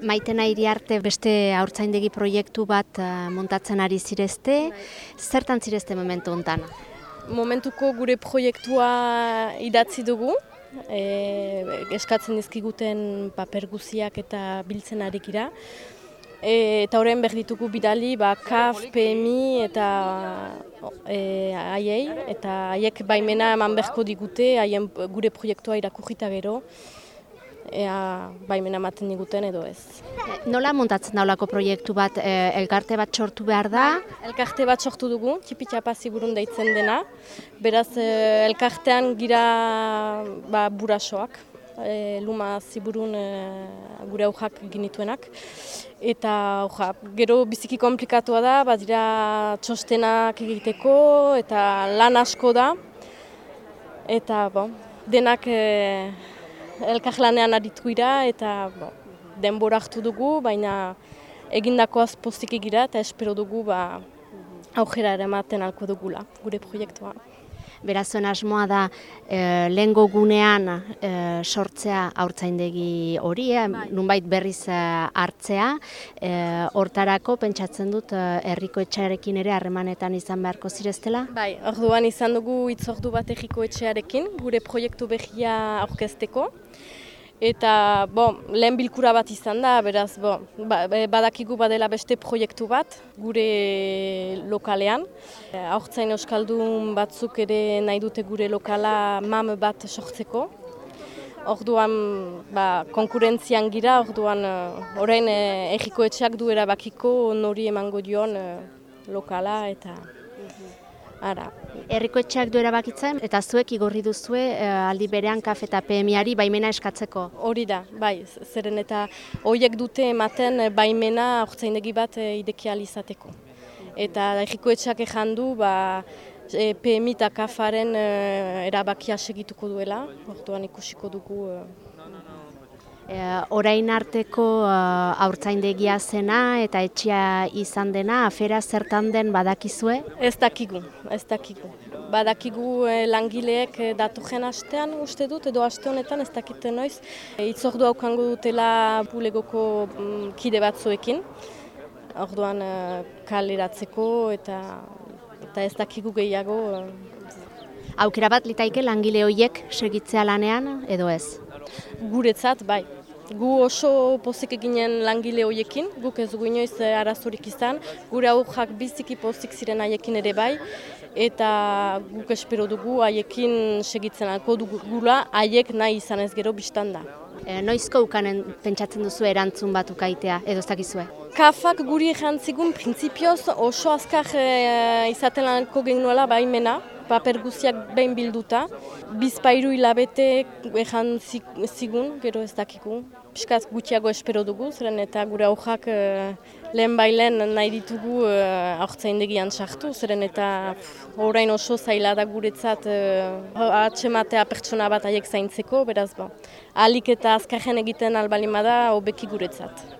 Maitena iriarte beste haurtzaindegi proiektu bat uh, montatzen ari zirezte, zertan zirezte momentu hontan? Momentuko gure proiektua idatzi dugu, e, eskatzen dizkiguten paper guziak eta biltzen arikira. E, eta horren behar ditugu bidali, ba, KAF, PMI eta e, aiei, eta haiek baimena eman beharko digute, haien gure proiektua irakurrita gero, ea baimena ematen diguten edo ez. Nola montatzen daulako proiektu bat, e, elkarte bat sortu behar da? Elkarte bat sortu dugu, txipitxapazi burun deitzen dena, beraz e, elkartean gira ba, burasoak, e, luma ziburun e, gure aujak ginituenak. Eta oja, gero biziki komplikatua da, badira txostenak egiteko eta lan asko da. Eta bon, denak e, elkarlanean aritu gira eta bon, denbora hartu dugu, baina egindako azpozik egira eta espero dugu ba, aujera ere maten alko dugula gure proiektua. Berazuen asmoa da e, lehengo gunean e, sortzea haurtzaindegi hori, e, nunbait berriz hartzea, e, hortarako pentsatzen dut herriko etxearekin ere harremanetan izan beharko zireztela? Bai, orduan izan dugu itzordu bat herriko etxearekin, gure proiektu behia aurkezteko. Eta, bo, lehen bilkura bat izan da, beraz, bo, ba, badakigu badela beste proiektu bat, gure lokalean. Hortzain Euskaldun batzuk ere nahi dute gure lokala mam bat sortzeko. Orduan, ba, konkurentzian gira, orduan, uh, orain eh, etxeak du erabakiko nori emango dion eh, lokala eta... Ara. Herriko etxeak du erabakitzen eta zuek igorri duzue e, aldi berean kaf eta PMIari baimena eskatzeko. Hori da, bai, zeren eta horiek dute ematen baimena hortzaindegi bat e, ideki izateko. Eta herriko etxeak ezan du, ba, e, PMI eta kafaren e, erabakia segituko duela, orduan ikusiko dugu Eh, orain arteko uh, aurtzaindegia zena eta etxea izan dena, afera zertan den badakizue? Ez dakigu, ez dakigu. Badakigu eh, langileek eh, datu gen astean uste dut, edo aste honetan ez dakite noiz. E, itzordu haukango dutela bulegoko mm, kide batzuekin. Orduan kaleratzeko eta, eta ez dakigu gehiago. Eh. Aukera bat litaike langile horiek segitzea lanean edo ez? Guretzat, bai. Gu oso pozik eginen langile horiekin, guk ez dugu inoiz eh, arazorik izan, gure aurrak biziki pozik ziren haiekin ere bai, eta guk espero dugu haiekin segitzen alko dugula, haiek nahi izan ez gero biztan da. E, noizko ukanen pentsatzen duzu erantzun bat ukaitea, edo ez dakizue? Kafak guri jantzigun printzipioz oso azkar e, izaten lanko genuela baimena, paper guziak behin bilduta. Bizpairu hilabete ejan gero ez dakiku. Piskaz gutxiago espero dugu, zeren eta gure aujak uh, lehen bailen nahi ditugu uh, aurtzaindegian sartu, zeren eta orain oso zaila da guretzat uh, atxematea pertsona bat haiek zaintzeko, beraz ba. Alik eta azkarren egiten albalimada hobeki guretzat.